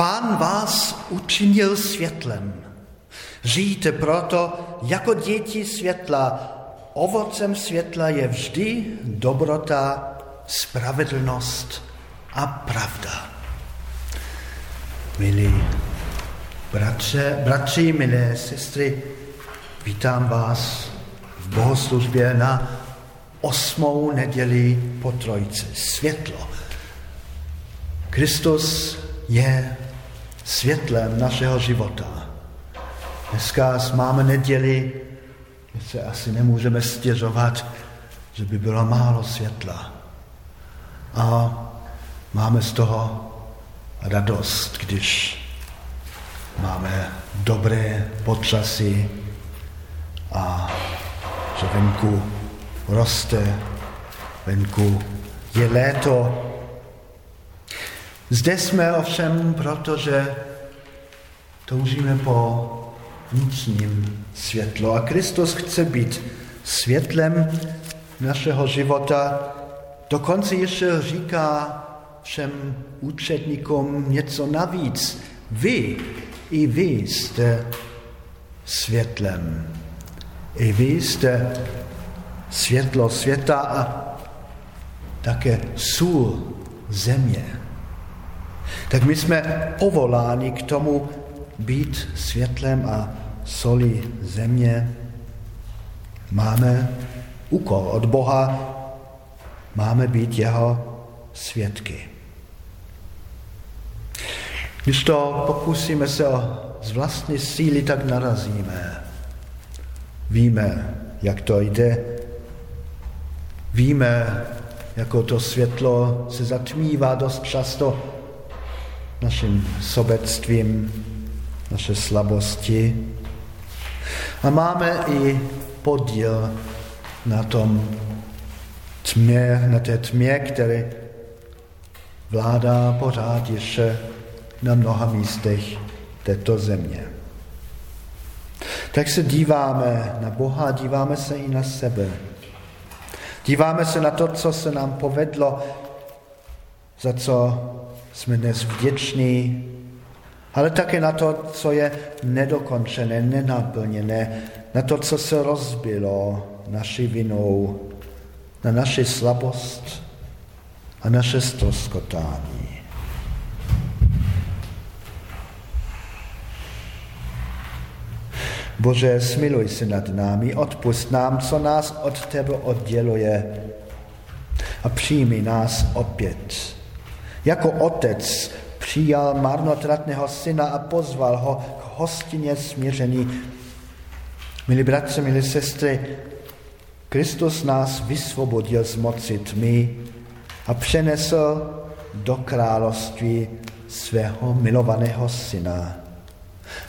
Pán vás učinil světlem. Žijte proto jako děti světla. Ovocem světla je vždy dobrota, spravedlnost a pravda. Milí bratře, bratři, milé sestry, vítám vás v bohoslužbě na osmou neděli po trojce. Světlo. Kristus je světlem našeho života. Dneska máme neděli, my se asi nemůžeme stěžovat, že by bylo málo světla. A máme z toho radost, když máme dobré počasí a že venku roste, venku je léto. Zde jsme ovšem, protože toužíme po vnitřním světlo. A Kristus chce být světlem našeho života. Dokonce ještě říká všem účetníkům něco navíc. Vy, i vy jste světlem. I vy jste světlo světa a také sůl země. Tak my jsme povoláni k tomu být světlem a soli země. Máme úkol od Boha, máme být jeho svědky. Když to pokusíme se o z vlastní síly, tak narazíme. Víme, jak to jde. Víme, jako to světlo se zatmívá dost často naším sobectvím, naše slabosti. A máme i podíl na tom tmě, na té tmě, který vládá pořád ještě na mnoha místech této země. Tak se díváme na Boha, díváme se i na sebe. Díváme se na to, co se nám povedlo, za co jsme dnes vděční, ale také na to, co je nedokončené, nenaplněné, na to, co se rozbilo naší vinou, na naši slabost a naše stroskotání. Bože, smiluj se nad námi, odpust nám, co nás od tebe odděluje a přijmi nás opět. Jako otec přijal marnotratného syna a pozval ho k hostině směření. Milí bratři, milí sestry, Kristus nás vysvobodil z moci tmy a přenesl do království svého milovaného syna.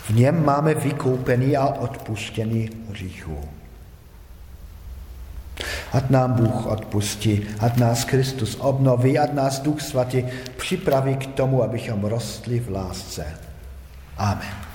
V něm máme vykoupený a odpuštěný hříchů. Ať nám Bůh odpustí, ať nás Kristus obnoví, ať nás Duch Svatý připraví k tomu, abychom rostli v lásce. Amen.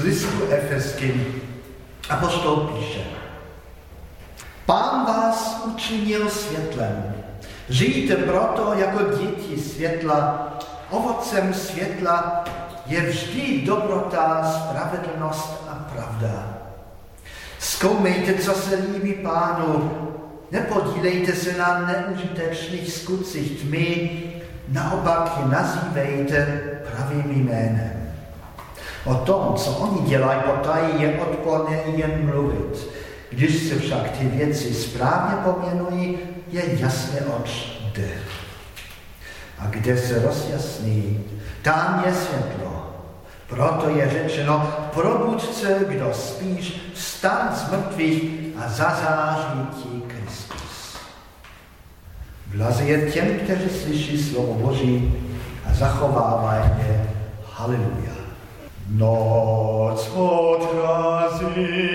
Z listu Efeským. Apostol píše, Pán vás učinil světlem. Žijte proto jako děti světla. Ovocem světla je vždy dobrota, spravedlnost a pravda. Zkoumejte, co se líbí pánu. Nepodílejte se na neužitečných skutcích tmy, naopak je nazývejte pravým jménem. O tom, co oni dělají potají, je odporné jen mluvit. Když se však ty věci správně poměnují, je jasně oč jde. A kde se rozjasní, tam je světlo. Proto je řečeno, probud se, kdo spíš, vstan z mrtvých a zazáří ti Kristus. Blaze je těm, kteří slyší slovo Boží a zachovávají je. Haleluja. Noc hot crasi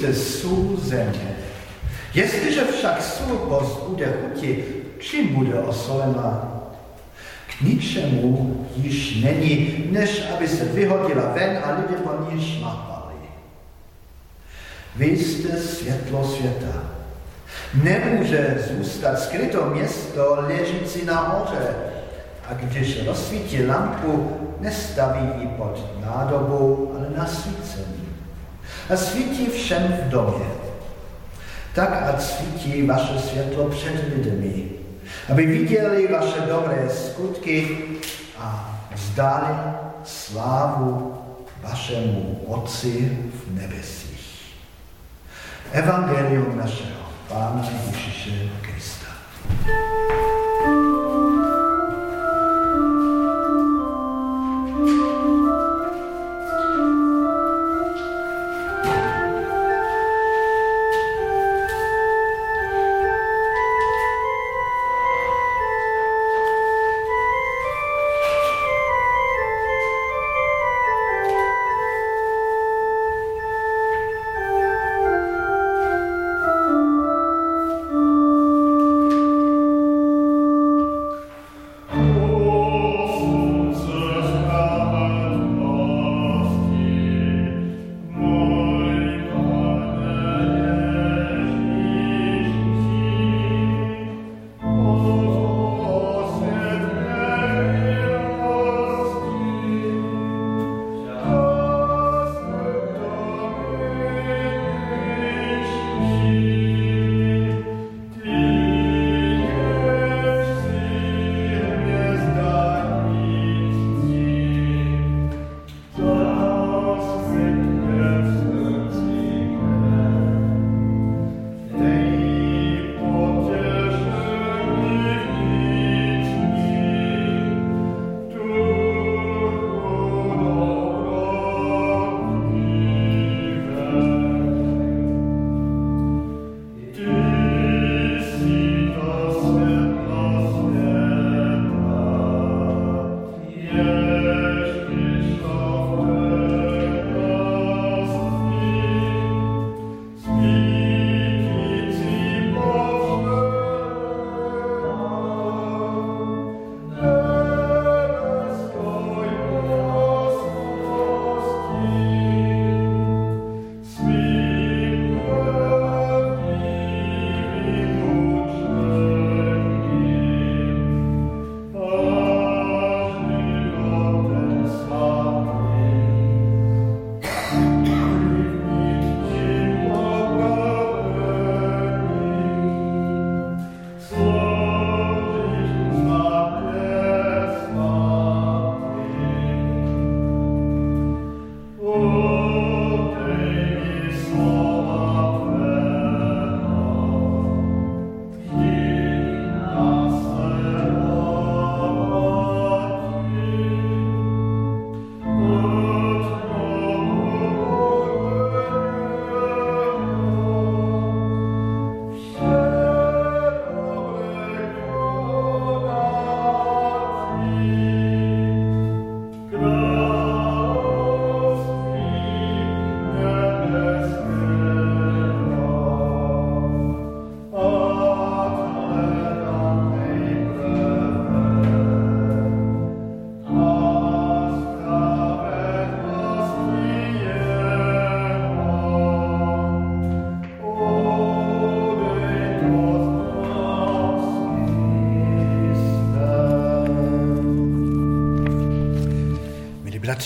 jste sůl země. Jestliže však sůl bude chuti, čím bude osolená? K ničemu již není, než aby se vyhodila ven a lidé po ní šlapali. Vy jste světlo světa. Nemůže zůstat skryto město ležící na hoře, a když rozsvítí lampu, nestaví ji pod nádobou, ale na svícení. A svítí všem v domě. Tak ať svítí vaše světlo před lidmi, aby viděli vaše dobré skutky a vzdali slávu vašemu Otci v nebesích. Evangelium našeho Pána Ježíše Krista.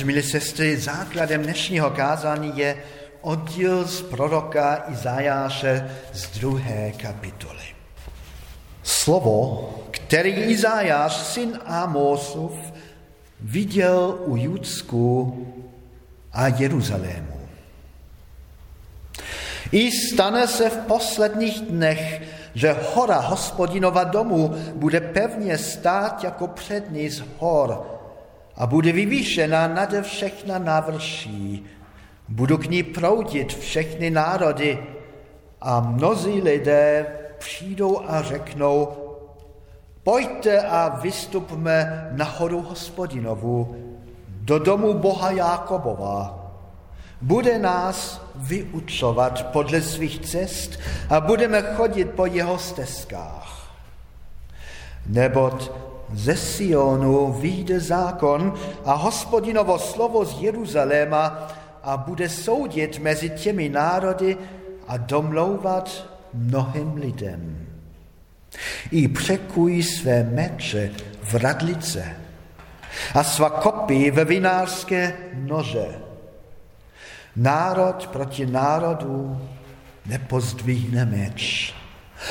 Bratři, milí sestry, základem dnešního kázání je oddíl z proroka Izajáše z druhé kapitoly. Slovo, který Izajáš, syn Amosův, viděl u Judsku a Jeruzalému. I stane se v posledních dnech, že hora hospodinova domu bude pevně stát jako přední z hor a bude vyvýšena nade všechna návrší. Budu k ní proudit všechny národy a mnozí lidé přijdou a řeknou, pojďte a vystupme na horu hospodinovu, do domu Boha Jákobova. Bude nás vyučovat podle svých cest a budeme chodit po jeho stezkách. Neboť ze Sionu vyjde zákon a hospodinovo slovo z Jeruzaléma a bude soudit mezi těmi národy a domlouvat mnohým lidem. I překují své meče v radlice a svá kopí ve vinářské nože. Národ proti národu nepozdvihne meč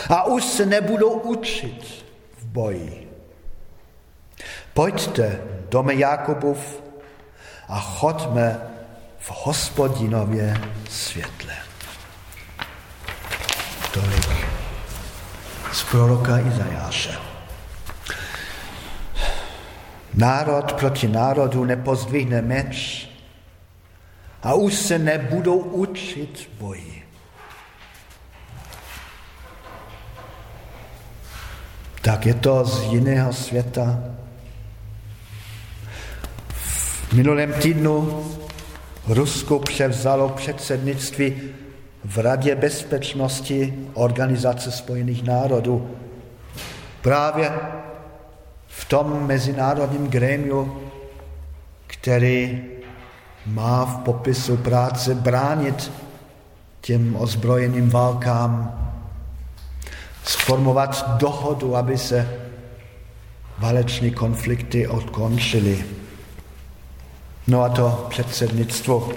a už se nebudou učit v boji. Pojďte, dome Jakobův, a chodme v hospodinově světle. Tolik z proroka Izajáše. Národ proti národu nepozdvihne meč a už se nebudou učit boji. Tak je to z jiného světa. V minulém týdnu Rusko převzalo předsednictví v Radě bezpečnosti Organizace spojených národů. Právě v tom mezinárodním grémiu, který má v popisu práce bránit těm ozbrojeným válkám, sformovat dohodu, aby se váleční konflikty odkončily. No a to předsednictvo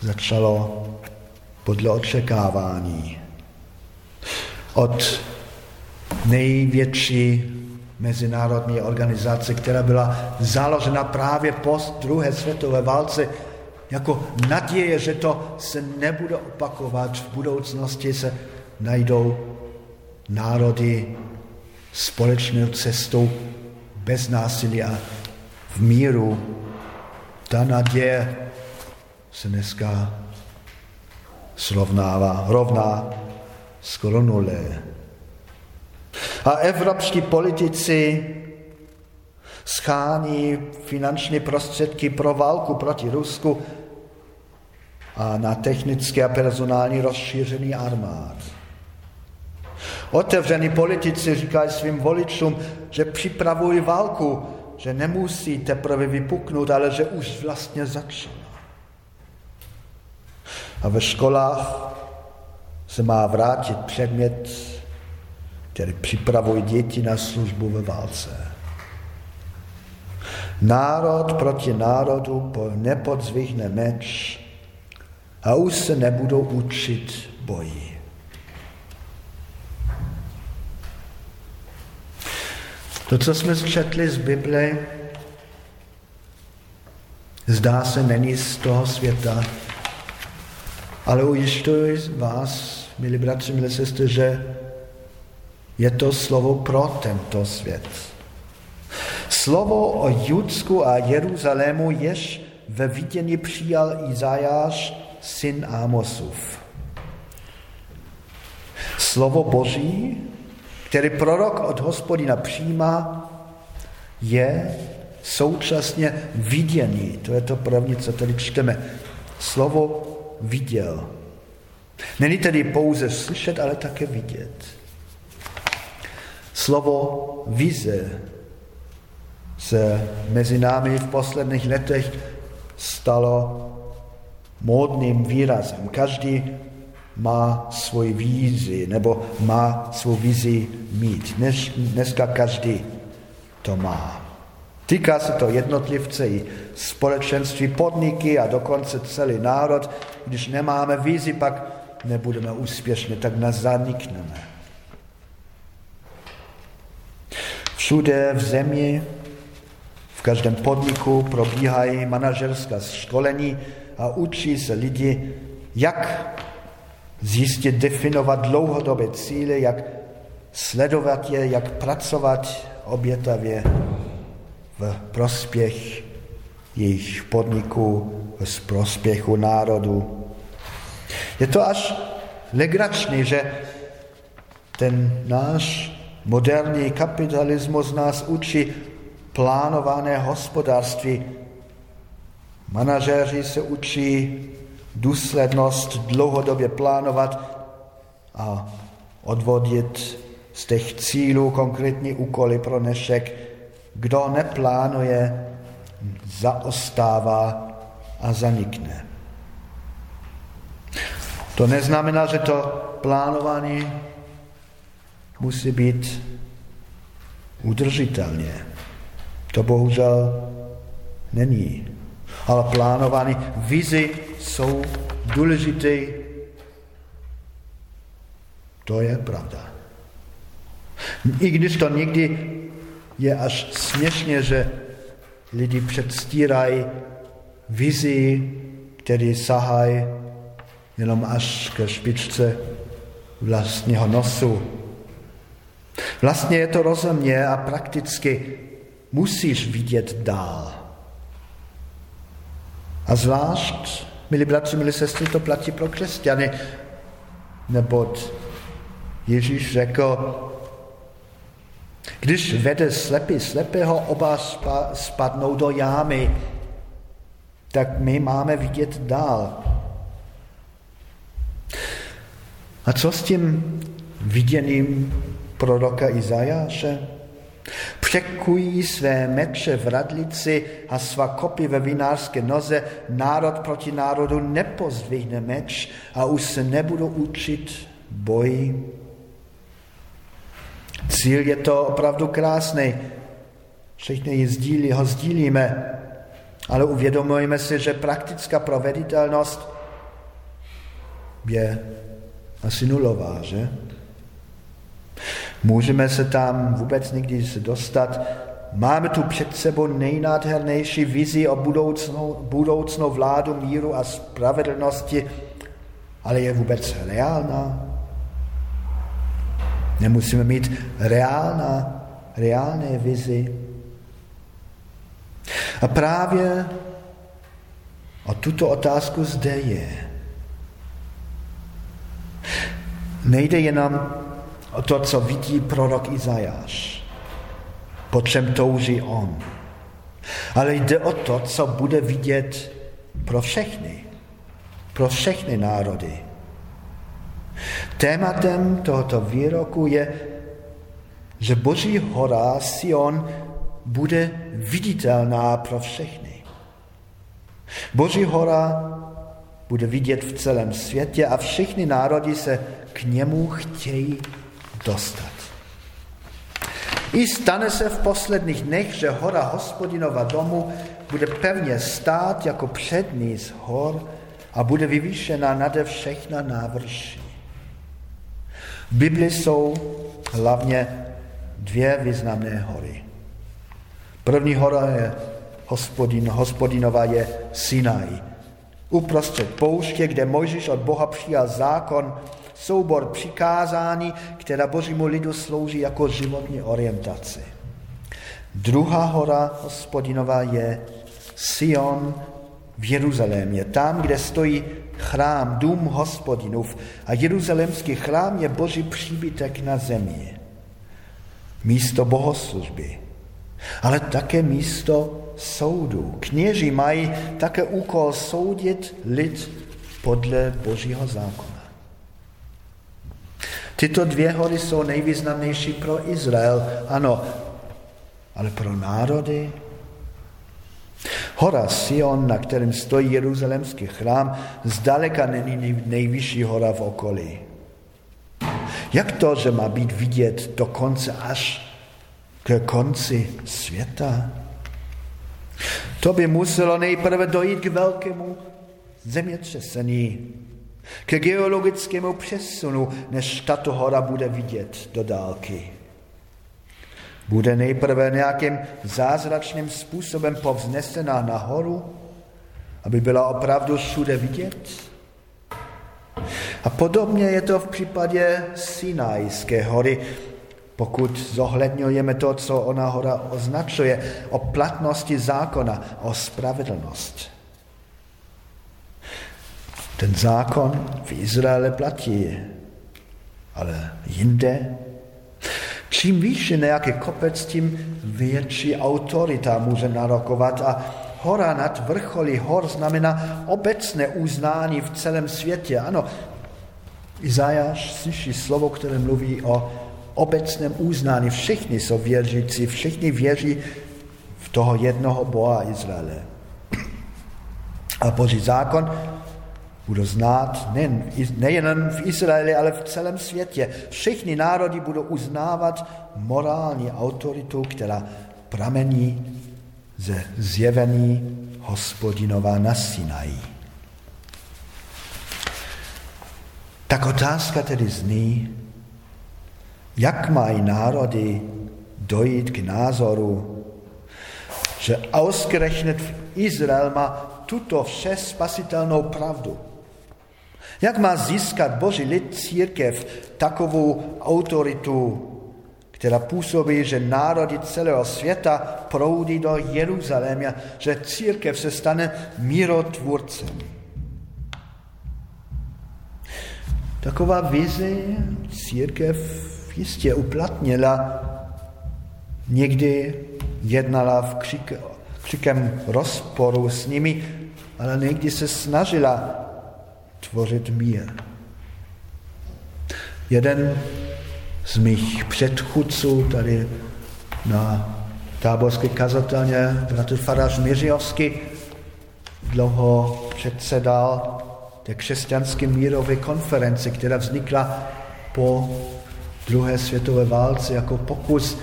začalo podle očekávání. Od největší mezinárodní organizace, která byla založena právě po druhé světové válce, jako naděje, že to se nebude opakovat, v budoucnosti se najdou národy společnou cestou bez násilí a v míru. Ta naděje se dneska srovnává, rovná skoro nule. A evropští politici schání finanční prostředky pro válku proti Rusku a na technické a personální rozšířený armád. Otevření politici říkají svým voličům, že připravují válku, že nemusí teprve vypuknout, ale že už vlastně začala. A ve školách se má vrátit předmět, který připravuje děti na službu ve válce. Národ proti národu nepodzvihne meč a už se nebudou učit boji. To, co jsme četli z Bible, zdá se není z toho světa, ale ujišťuji vás, milí bratři, milí sestry, že je to slovo pro tento svět. Slovo o Judsku a Jeruzalému jež ve vidění přijal Izajáš, syn Amosův. Slovo Boží, který prorok od hospodina přijímá, je současně vidění. To je to první, co tady čteme. Slovo viděl. Není tedy pouze slyšet, ale také vidět. Slovo vize se mezi námi v posledních letech stalo módným výrazem. Každý má svoji vízi, nebo má svou vizi mít. Dnes, dneska každý to má. Týká se to jednotlivce i společenství, podniky a dokonce celý národ. Když nemáme vízi, pak nebudeme úspěšní, tak nás zanikneme. Všude v zemi, v každém podniku probíhají manažerská školení a učí se lidi, jak zjistit, definovat dlouhodobé cíle, jak sledovat je, jak pracovat obětavě v prospěch jejich podniků, v prospěchu národu. Je to až legrační, že ten náš moderní kapitalismus nás učí plánované hospodářství. Manažéři se učí důslednost dlouhodobě plánovat a odvodit z těch cílů konkrétní úkoly pro dnešek. Kdo neplánuje, zaostává a zanikne. To neznamená, že to plánování musí být udržitelně. To bohužel není. Ale plánování vizi jsou důležité. To je pravda. I když to někdy je až směšně, že lidi předstírají vizi, který sahají jenom až ke špičce vlastního nosu. Vlastně je to rozumně a prakticky musíš vidět dál. A zvlášť, milí bratři, milí sestry, to platí pro křesťany, neboť Ježíš řekl, když vede slepý slepého, oba spadnou do jámy, tak my máme vidět dál. A co s tím viděným proroka Izajáše? Překují své meče v radlici a svá kopy ve vinářské noze, národ proti národu nepozdvihne meč a už se nebudou učit boji. Cíl je to opravdu krásný. Všichni sdílí, ho sdílíme, ale uvědomujeme si, že praktická proveditelnost je asi nulová, že? Můžeme se tam vůbec někdy dostat. Máme tu před sebou nejnádhernější vizi o budoucnou, budoucnou vládu míru a spravedlnosti, ale je vůbec reálná? Nemusíme mít reálná, reálné vizi. A právě o tuto otázku zde je. Nejde jenom o to, co vidí prorok Izajáš, po čem touží on. Ale jde o to, co bude vidět pro všechny, pro všechny národy. Tématem tohoto výroku je, že Boží hora Sion bude viditelná pro všechny. Boží hora bude vidět v celém světě a všechny národy se k němu chtějí dostat. I stane se v posledních dnech, že hora hospodinova domu bude pevně stát jako přední z hor a bude vyvýšena nade všechna návrší. V Bibli jsou hlavně dvě významné hory. První hora je hospodin, hospodinová je Sinai. Uprostřed pouště, kde Mojžíš od Boha přijal zákon, soubor přikázání, která božímu lidu slouží jako životní orientace. Druhá hora hospodinová je Sion v Jeruzalémě, tam, kde stojí chrám, dům hospodinův a jeruzalémský chrám je boží příbytek na zemi. Místo bohoslužby, ale také místo soudu. Kněži mají také úkol soudit lid podle božího zákona. Tyto dvě hory jsou nejvýznamnější pro Izrael, ano, ale pro národy. Hora Sion, na kterém stojí jeruzalemský chrám, zdaleka není nejvyšší hora v okolí. Jak to, že má být vidět dokonce až k konci světa? To by muselo nejprve dojít k velkému zemětřesení, k geologickému přesunu, než tato hora bude vidět do dálky. Bude nejprve nějakým zázračným způsobem povznesená nahoru, aby byla opravdu všude vidět? A podobně je to v případě Sinajské hory, pokud zohledňujeme to, co ona hora označuje, o platnosti zákona, o spravedlnost. Ten zákon v Izraele platí, ale jinde. Čím výše nějaký kopec, tím větší autorita může narokovat a hora nad vrcholy hor znamená obecné uznání v celém světě. Ano, Izajáš slyší slovo, které mluví o obecném uznání. Všichni jsou věřící, všichni věří v toho jednoho Boha Izraele. A Boží zákon budou znát nejen, nejen v Izraeli, ale v celém světě. Všichni národy budou uznávat morální autoritu, která pramení ze zjevení hospodinová na Sinaji. Tak otázka tedy zní, jak mají národy dojít k názoru, že ausgerechnet Izrael má tuto vše spasitelnou pravdu. Jak má získat Boží lid církev takovou autoritu, která působí, že národy celého světa proudí do Jeruzaléma, že církev se stane mírotvůrcem. Taková vize církev jistě uplatnila, někdy jednala v křik, křikem rozporu s nimi, ale někdy se snažila tvořit mír. Jeden z mých předchůdců tady na táborské kazatelně, bratr Farář Miřijovský, dlouho předsedal té křesťanské mírové konference, která vznikla po druhé světové válce jako pokus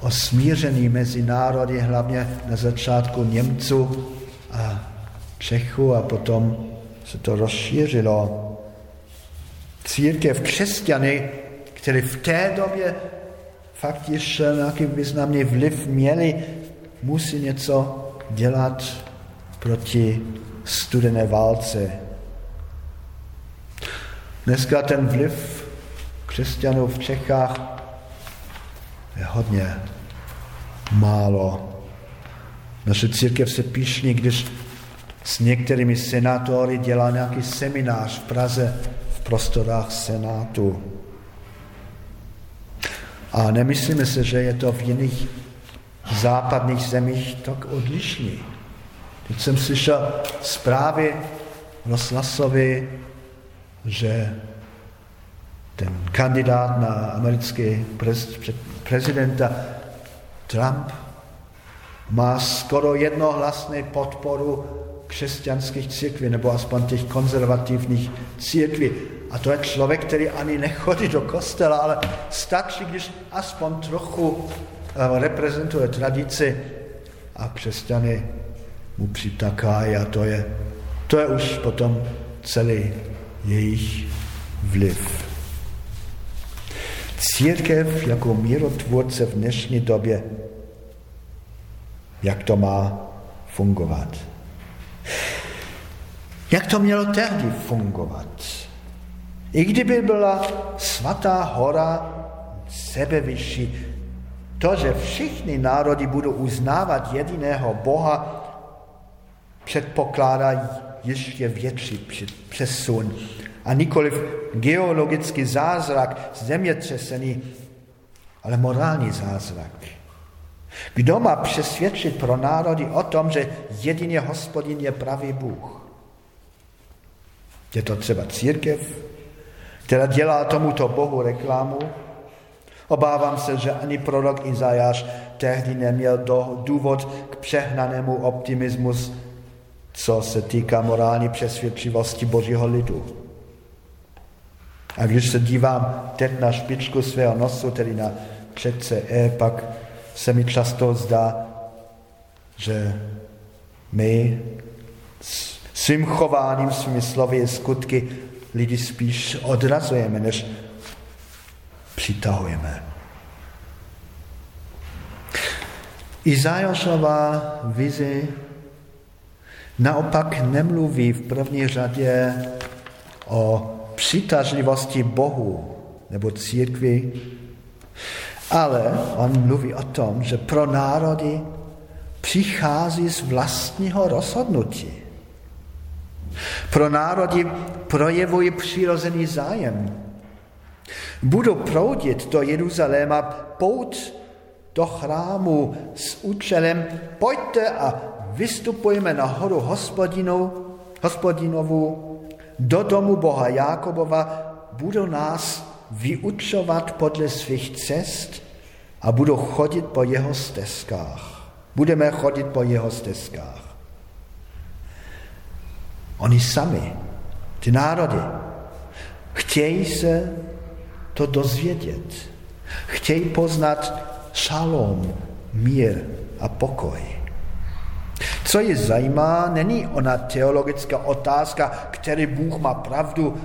o smíření mezi národy, hlavně na začátku Němců a Čechů a potom se to rozšířilo. Církev křesťany, které v té době fakt ještě nějaký významný vliv měli, musí něco dělat proti studené válce. Dneska ten vliv křesťanů v Čechách je hodně málo. Naše církev se píšní, když s některými senátory dělá nějaký seminář v Praze v prostorách senátu. A nemyslíme se, že je to v jiných západních zemích tak odlišný. Teď jsem slyšel zprávy rozhlasovy, že ten kandidát na americký prezidenta Trump má skoro jednohlasnou podporu křesťanských církví, nebo aspoň těch konzervativních církví. A to je člověk, který ani nechodí do kostela, ale stačí, když aspoň trochu eh, reprezentuje tradici a křesťany mu přitakají a to je, to je už potom celý jejich vliv. Církev jako mírotvůrce v dnešní době, jak to má fungovat. Jak to mělo tehdy fungovat? I kdyby byla svatá hora sebevyšší, to, že všichni národy budou uznávat jediného Boha, předpokládá ještě větší přesun a nikoliv geologický zázrak, zemětřesení, ale morální zázrak. Kdo má přesvědčit pro národy o tom, že jedině hospodin je pravý Bůh? Je to třeba církev, která dělá tomuto Bohu reklamu. Obávám se, že ani prorok Izajáš tehdy neměl důvod k přehnanému optimismu, co se týká morální přesvědčivosti Božího lidu. A když se dívám teď na špičku svého nosu, tedy na předce E, pak se mi často zdá, že My svým chováním, svými slovy skutky lidi spíš odrazujeme, než přitahujeme. Izajášová vizi naopak nemluví v první řadě o přitažlivosti Bohu nebo církvi, ale on mluví o tom, že pro národy přichází z vlastního rozhodnutí. Pro národy projevují přirozený zájem. Budou proudit do Jeruzaléma pout do chrámu s účelem pojďte a vystupujeme na horu hospodinovu do domu Boha Jákobova, budou nás vyučovat podle svých cest a budou chodit po jeho stezkách. Budeme chodit po jeho stezkách. Oni sami, ty národy, chtějí se to dozvědět. Chtějí poznat šalom, mír a pokoj. Co je zajímá, není ona teologická otázka, který Bůh má pravdu,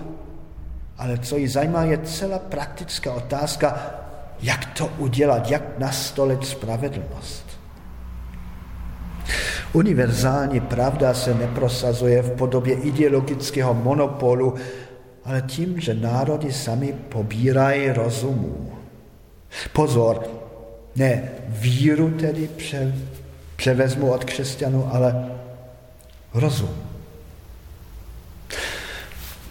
ale co je zajímá, je celá praktická otázka, jak to udělat, jak nastolit spravedlnost. Univerzální pravda se neprosazuje v podobě ideologického monopolu, ale tím, že národy sami pobírají rozumu. Pozor, ne víru tedy pře, převezmu od křesťanů, ale rozum.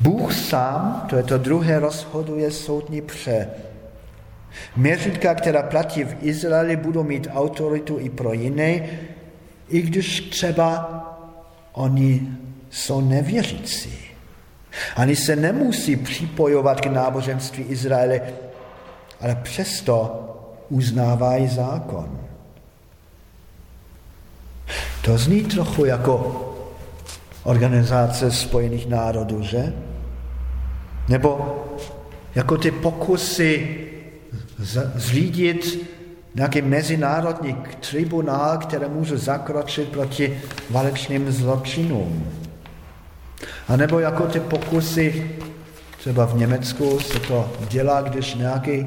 Bůh sám, to je to druhé, rozhoduje soudní pře. Měřítka, která platí v Izraeli, budou mít autoritu i pro jiné, i když třeba oni jsou nevěřící. Ani se nemusí připojovat k náboženství Izraele, ale přesto uznávají zákon. To zní trochu jako Organizace spojených národů, že? Nebo jako ty pokusy zřídit nějaký mezinárodní tribunál, který může zakročit proti válečným zločinům. A nebo jako ty pokusy, třeba v Německu se to dělá, když nějaký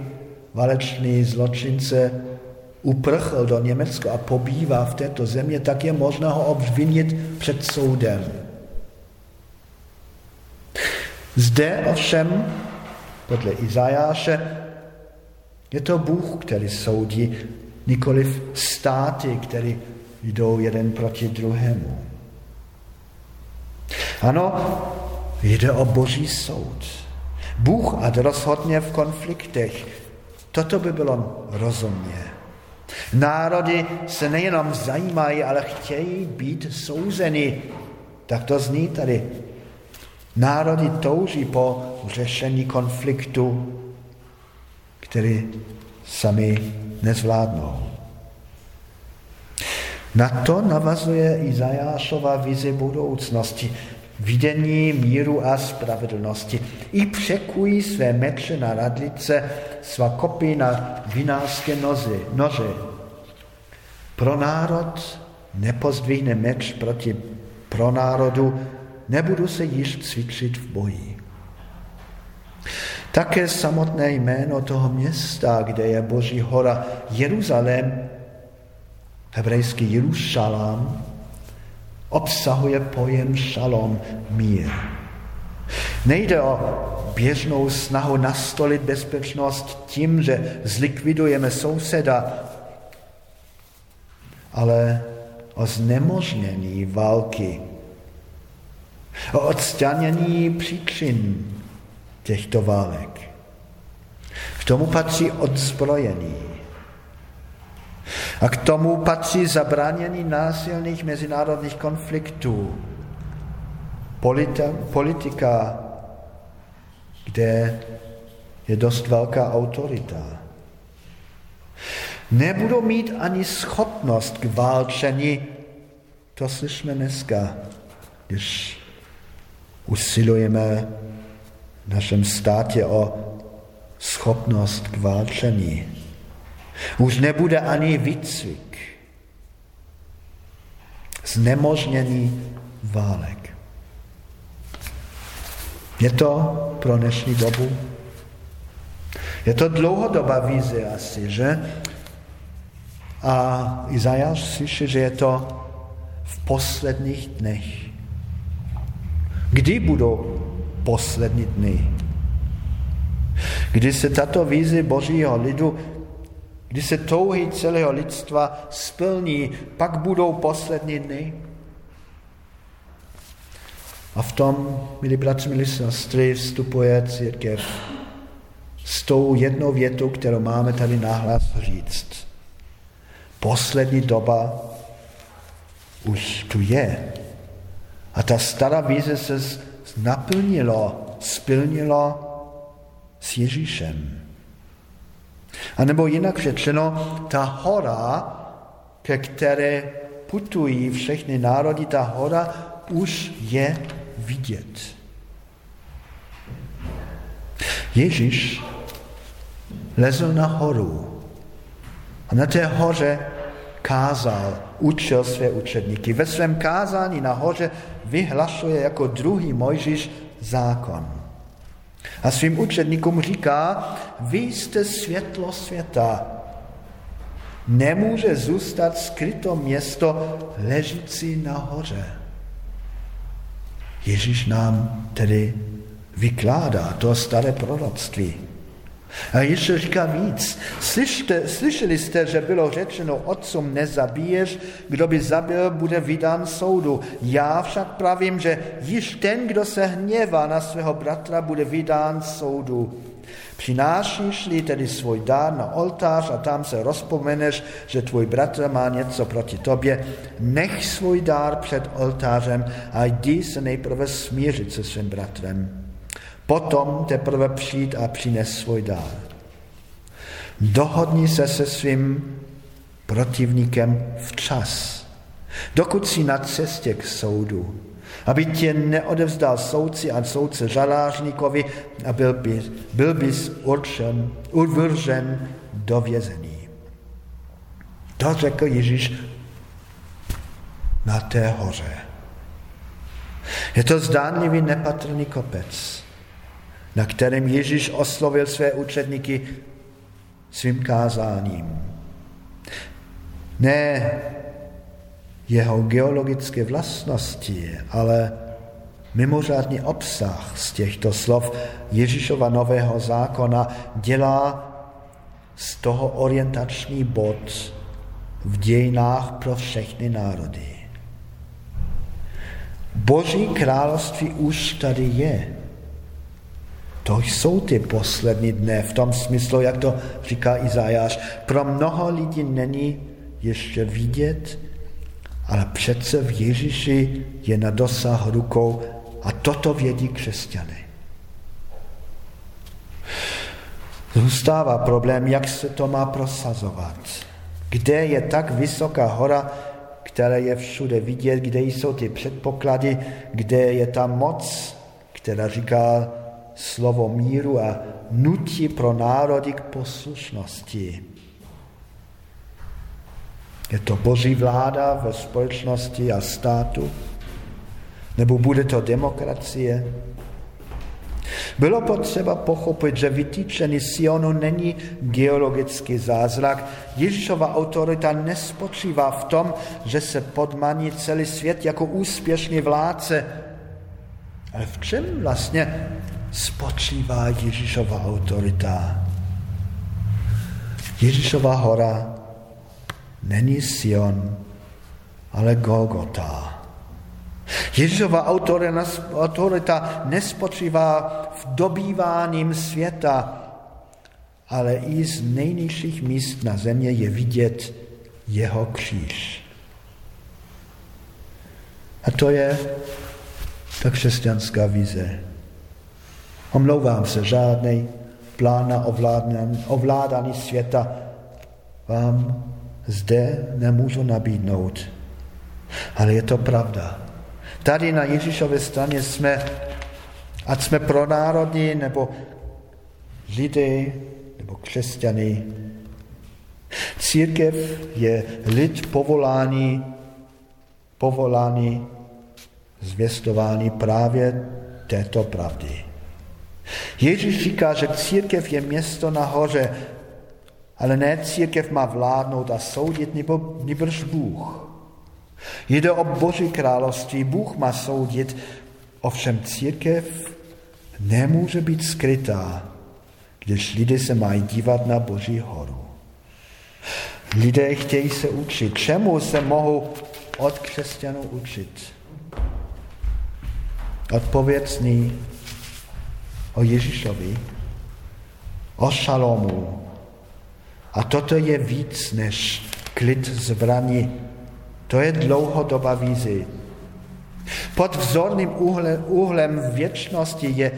válečný zločince uprchl do Německa a pobývá v této země, tak je možné ho obvinit před soudem. Zde ovšem, podle Izajáše, je to Bůh, který soudí, nikoliv státy, které jdou jeden proti druhému. Ano, jde o boží soud. Bůh a rozhodně v konfliktech. Toto by bylo rozumně. Národy se nejenom zajímají, ale chtějí být souzeny. Tak to zní tady Národy touží po řešení konfliktu, který sami nezvládnou. Na to navazuje Izajášova vize budoucnosti, vidění míru a spravedlnosti. I překují své meče na radlice, svá kopy na vinářské nozy, nože. Pro národ nepozdvihne meč proti pro národu, nebudu se již cvičit v boji. Také samotné jméno toho města, kde je Boží hora Jeruzalém, hebrejský Jerušalám, obsahuje pojem šalom, mír. Nejde o běžnou snahu nastolit bezpečnost tím, že zlikvidujeme souseda, ale o znemožnění války o odstranění příčin těchto válek. K tomu patří odzbrojení. A k tomu patří zabránění násilných mezinárodních konfliktů. Polita, politika, kde je dost velká autorita. Nebudou mít ani schopnost k válčení, to slyšíme dneska, když usilujeme v našem státě o schopnost k válčení. Už nebude ani výcvik. znemožnění válek. Je to pro dnešní dobu? Je to dlouhodobá vize asi, že? A Izajáš slyší, že je to v posledních dnech. Kdy budou poslední dny? Kdy se tato vize božího lidu, kdy se touhy celého lidstva splní, pak budou poslední dny? A v tom, milí bratři, milí sestry, vstupuje církev s tou jednou větou, kterou máme tady nahlas říct. Poslední doba už tu je. A ta stará vize se naplnilo, splnilo s Ježíšem. A nebo jinak řečeno, ta hora, ke které putují všechny národy, ta hora už je vidět. Ježíš lezl na horu a na té hoře kázal, učil své učedníky. Ve svém kázání na hoře vyhlašuje jako druhý Mojžíš zákon. A svým učedníkům říká, vy jste světlo světa. Nemůže zůstat skryto město ležící nahoře. Ježíš nám tedy vykládá to staré proroctví. A ještě říká víc. Slyšte, slyšeli jste, že bylo řečeno, otcům nezabiješ, kdo by zabil, bude vydán soudu. Já však pravím, že již ten, kdo se hněvá na svého bratra, bude vydán soudu. Přinášíš-li tedy svůj dár na oltář a tam se rozpomeneš, že tvůj bratr má něco proti tobě, nech svůj dár před oltářem a jdi se nejprve smířit se svým bratrem. Potom teprve přijít a přines svůj dár. Dohodni se se svým protivníkem včas, dokud si na cestě k soudu, aby tě neodevzdal soudci a soudce žalářníkovi a byl, by, byl bys určen, uvržen do vězení. To řekl Ježíš na té hoře. Je to zdánlivý nepatrný kopec na kterém Ježíš oslovil své učedníky svým kázáním. Ne jeho geologické vlastnosti, ale mimořádný obsah z těchto slov Ježíšova nového zákona dělá z toho orientační bod v dějinách pro všechny národy. Boží království už tady je. To jsou ty poslední dny v tom smyslu, jak to říká Izajáš. Pro mnoho lidí není ještě vidět, ale přece v Ježíši je na dosah rukou a toto vědí křesťany. Zůstává problém, jak se to má prosazovat. Kde je tak vysoká hora, která je všude vidět, kde jsou ty předpoklady, kde je ta moc, která říká, slovo míru a nutí pro národy k poslušnosti. Je to boží vláda ve společnosti a státu? Nebo bude to demokracie? Bylo potřeba pochopit, že vytýčený Sionu není geologický zázrak. Ježíšova autorita nespočívá v tom, že se podmaní celý svět jako úspěšný vládce. Ale v čem vlastně spočívá Ježíšova autorita. Ježíšova hora není Sion, ale Golgota. Ježíšova autorita nespočívá v dobýváním světa, ale i z nejnižších míst na země je vidět jeho kříž. A to je ta křesťanská vize. Omlouvám se, žádný plán na ovládání, světa vám zde nemůžu nabídnout. Ale je to pravda. Tady na Ježíšově straně jsme, ať jsme pro národy, nebo lidé, nebo křesťany. Církev je lid povolání povoláni zvěstování právě této pravdy. Ježíš říká, že církev je město nahoře, ale ne církev má vládnout a soudit, nebo, nebož Bůh. Jde o Boží království, Bůh má soudit, ovšem církev nemůže být skrytá, když lidé se mají dívat na Boží horu. Lidé chtějí se učit. Čemu se mohou od křesťanů učit? Odpověď o Ježíšovi, o šalomu. A toto je víc než klid zbraní. To je dlouhodobá vizi. Pod vzorným úhlem, úhlem věčnosti je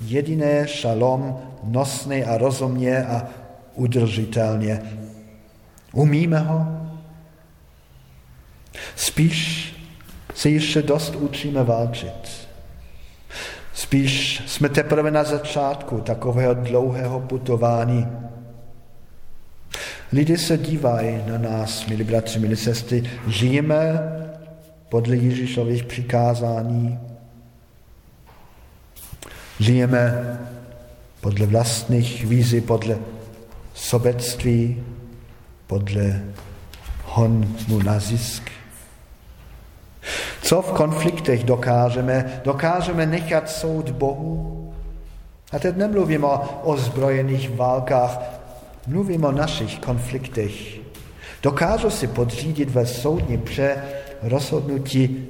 jediné šalom nosný a rozumně a udržitelně. Umíme ho? Spíš se ještě dost učíme válčit. Spíš jsme teprve na začátku takového dlouhého putování. Lidé se dívají na nás, milí bratři, milí sestry. Žijeme podle Ježíšových přikázání. Žijeme podle vlastních vízy, podle sobectví, podle honu na zisk. Co v konfliktech dokážeme? Dokážeme nechat soud Bohu? A teď nemluvím o ozbrojených válkách, mluvím o našich konfliktech. Dokážu si podřídit ve soudní pře rozhodnutí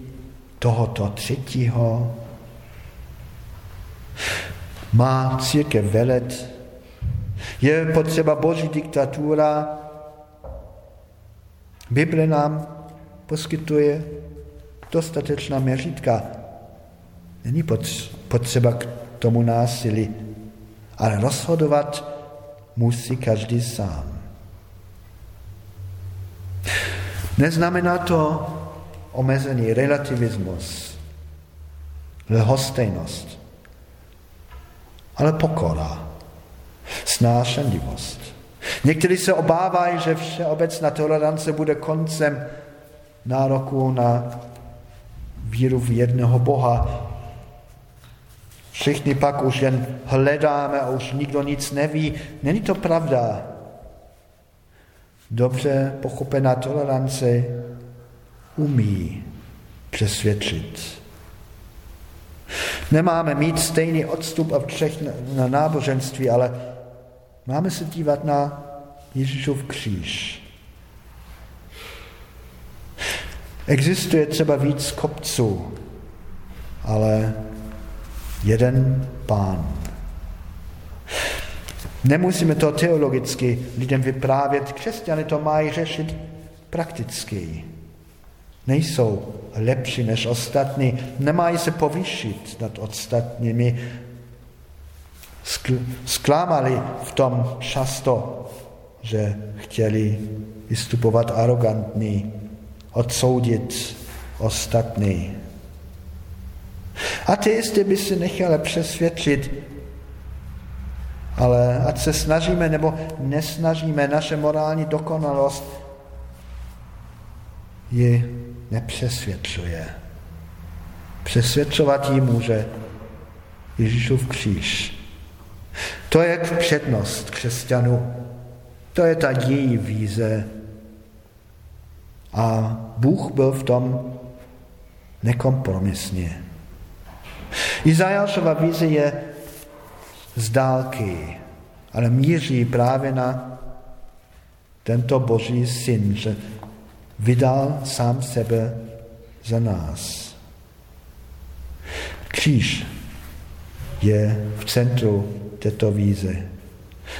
tohoto třetího? Má církev velet? Je potřeba boží diktatura? Bible nám poskytuje dostatečná měřítka. Není potřeba k tomu násilí, ale rozhodovat musí každý sám. Neznamená to omezený relativismus, lhostejnost, ale pokora, snášenlivost. Někteří se obávají, že všeobecná tolerance bude koncem nároku na víru v jednoho Boha. Všichni pak už jen hledáme a už nikdo nic neví. Není to pravda. Dobře pochopená tolerance umí přesvědčit. Nemáme mít stejný odstup a všech na náboženství, ale máme se dívat na Ježíšův kříž. Existuje třeba víc kopců, ale jeden pán. Nemusíme to teologicky lidem vyprávět, křesťany to mají řešit prakticky. Nejsou lepší než ostatní, nemají se povýšit nad ostatními. Sklámali v tom často, že chtěli vystupovat arrogantní, odsoudit ostatní. Ateisty by si nechali přesvědčit, ale ať se snažíme nebo nesnažíme, naše morální dokonalost ji nepřesvědčuje. Přesvědčovat ji může Ježíšův kříž. To je přednost křesťanů. To je ta její víze a Bůh byl v tom nekompromisně. Izajášova vize je z dálky, ale míří právě na tento boží syn, že vydal sám sebe za nás. Kříž je v centru této víze.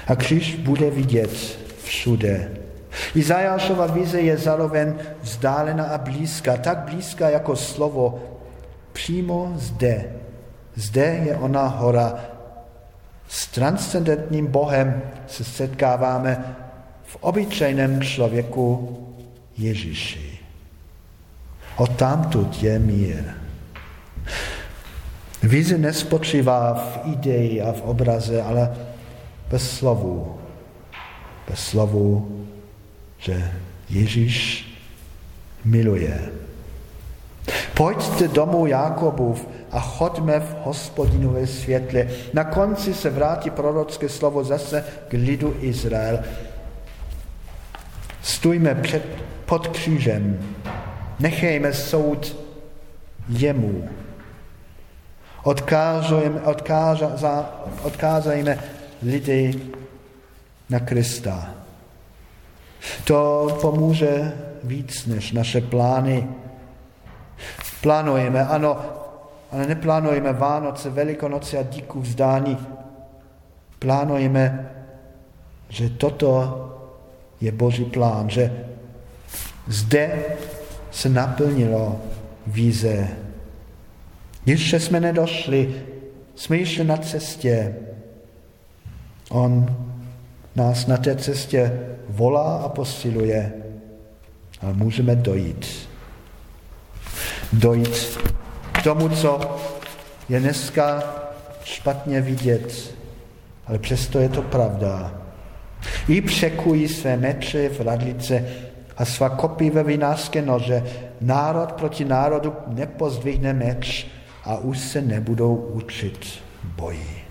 A kříž bude vidět všude Izajášova vize je zároveň vzdálená a blízká, tak blízká jako slovo přímo zde. Zde je ona hora. S transcendentním Bohem se setkáváme v obyčejném člověku Ježíši. O tamtud je mír. Vize nespočívá v ideji a v obraze, ale bez slovu. Bez slovu že Ježíš miluje. Pojďte domů Jakobův a chodme v hospodinově světle. Na konci se vrátí prorocké slovo zase k lidu Izrael. Stůjme před, pod křížem. Nechejme soud jemu. Odkážujeme, odkáža, odkázajme lidi na Krista. To pomůže víc než naše plány. Plánujeme, ano, ale neplánujeme Vánoce, Velikonoce a díku vzdání. Plánujeme, že toto je Boží plán, že zde se naplnilo víze. Ještě jsme nedošli, jsme ještě na cestě. On nás na té cestě volá a posiluje a můžeme dojít. Dojít k tomu, co je dneska špatně vidět, ale přesto je to pravda. I překují své meče v radlice a svá kopí ve vinářské nože. Národ proti národu nepozdvihne meč a už se nebudou učit boji.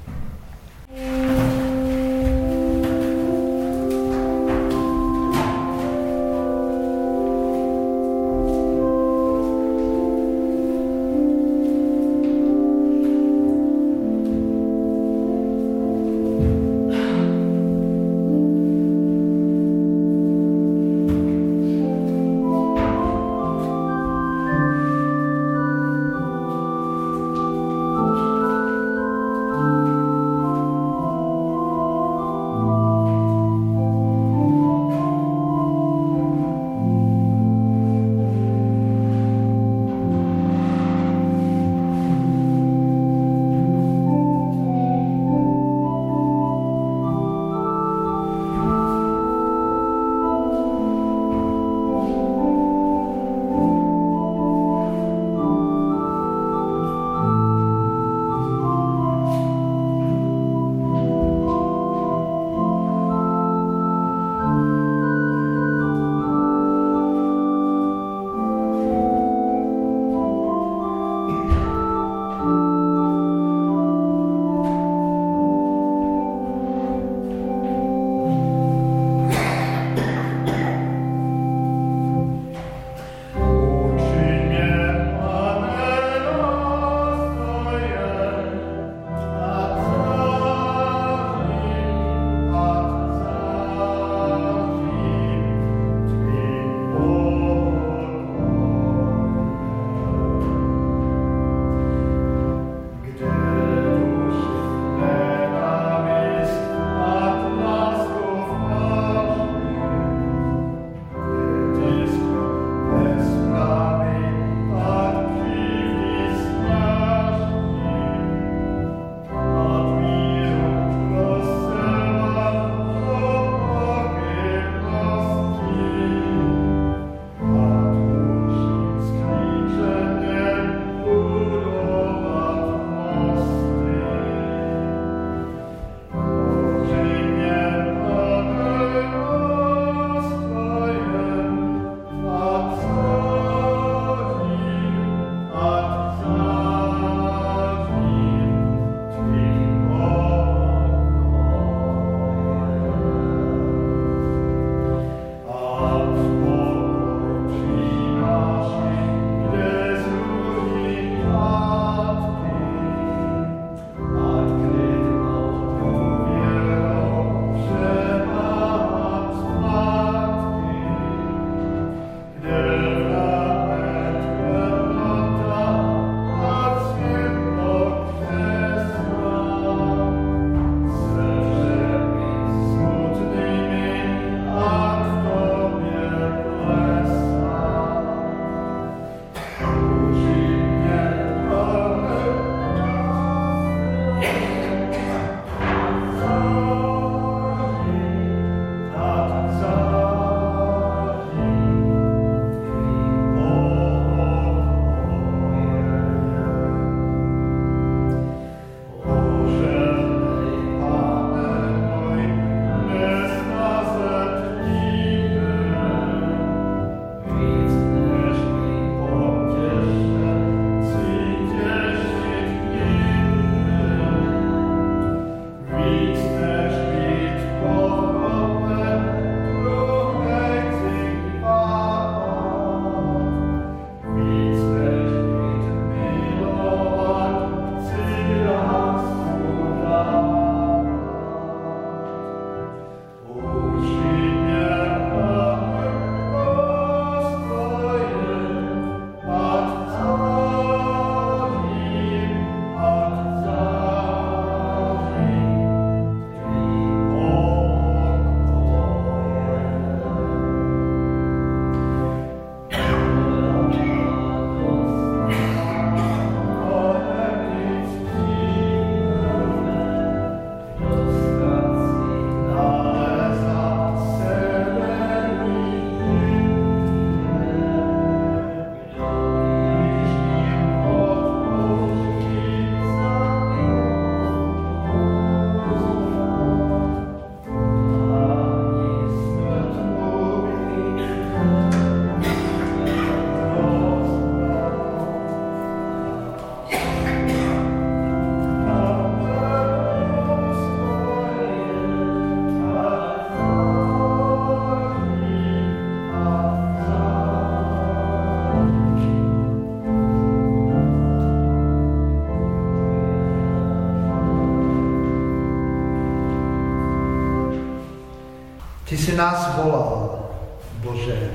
Nás volal, Bože,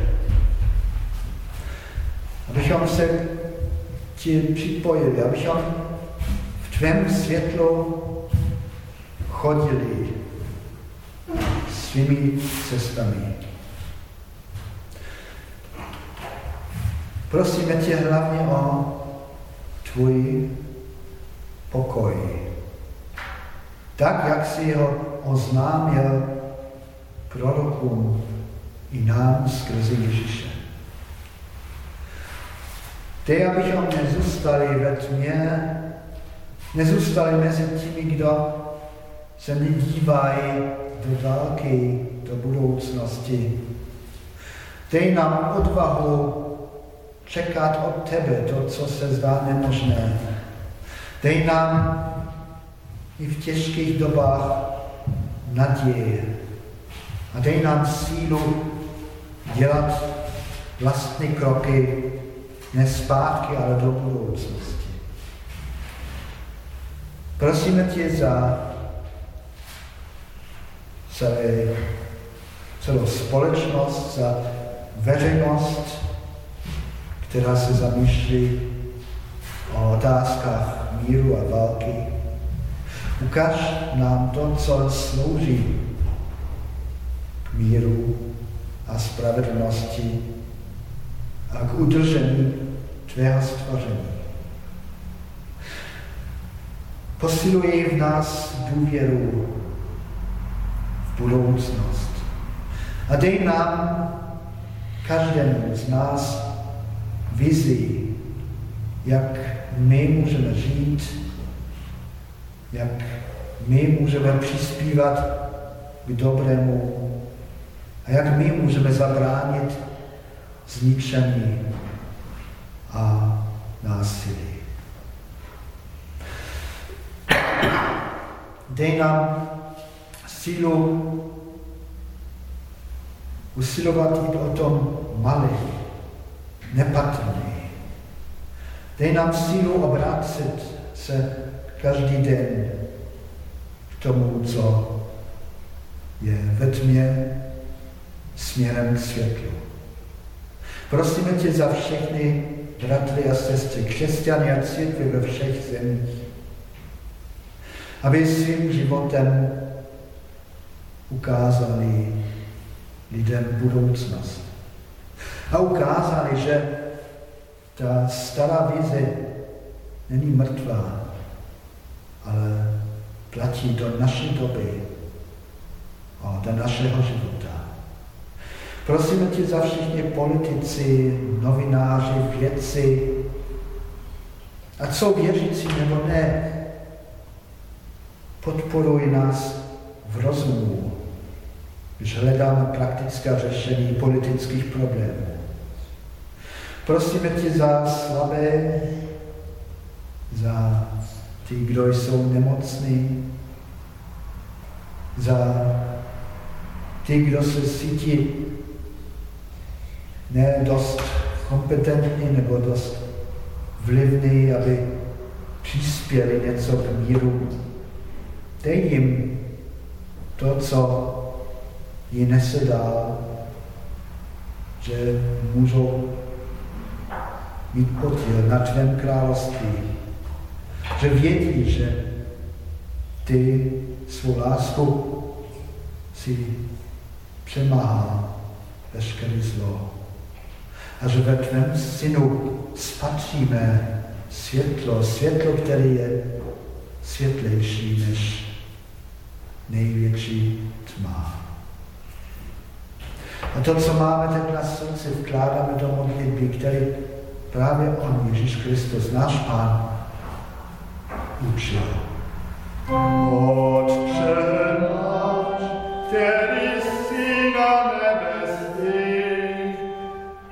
abychom se ti připojili, abychom v tvém světlu chodili svými cestami. Prosíme tě hlavně o tvůj pokoj. Tak, jak jsi ho oznámil prorokům i nám skrze Ježíše. Ty, abychom nezůstali ve tmě, nezůstali mezi těmi, kdo se nedívají do dálky, do budoucnosti. Dej nám odvahu čekat od tebe to, co se zdá nemožné. Dej nám i v těžkých dobách naděje. A dej nám sílu dělat vlastní kroky ne zpátky, ale do budoucnosti. Prosíme tě za celé, celou společnost, za veřejnost, která se zamýšlí o otázkách míru a války. Ukaž nám to, co slouží k míru a spravedlnosti a k udržení tvého stvoření. Posiluj v nás důvěru v budoucnost. A dej nám, každému z nás, vizi, jak my můžeme žít, jak my můžeme přispívat k dobrému a jak my můžeme zabránit zničení a násilí. Dej nám sílu usilovat jít o tom malé, nepatrný. Dej nám sílu obrátit se každý den k tomu, co je ve tmě směrem k světlu. Prosíme tě za všechny bratry a sestry, křesťany a církvy ve všech zemích, aby svým životem ukázali lidem budoucnost. A ukázali, že ta stará vize není mrtvá, ale platí do naší doby a do našeho života. Prosíme tě za všichni politici, novináři, vědci, a co věřící nebo ne, podporuj nás v rozumu, když hledáme praktická řešení politických problémů. Prosíme tě za slabé, za ty, kdo jsou nemocní, za ty, kdo se cítí ne dost kompetentní nebo dost vlivný, aby přispěli něco k míru. Dej jim to, co ji nese dál, že můžou mít podíl na tvém království. Že vědí, že ty svou lásku si přemáhá veškerý zlo. A že ve tvém synu spatříme světlo, světlo, které je světlejší než největší tma. A to, co máme teď na srdci, vkládáme do modlitby, který právě on, Ježíš Kristus, náš Pán, učil. Otče náš, který jsi na nebesích,